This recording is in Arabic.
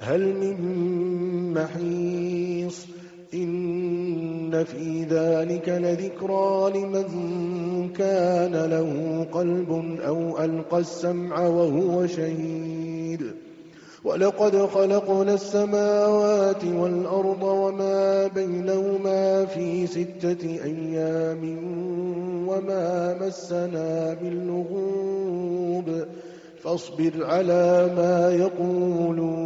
هل من محيص إن في ذلك لذكرى لمن كان له قلب أو ألقى السمع وهو شهيد ولقد خلقنا السماوات والأرض وما بينهما في ستة أيام وما مسنا باللغوب فاصبر على ما يقولون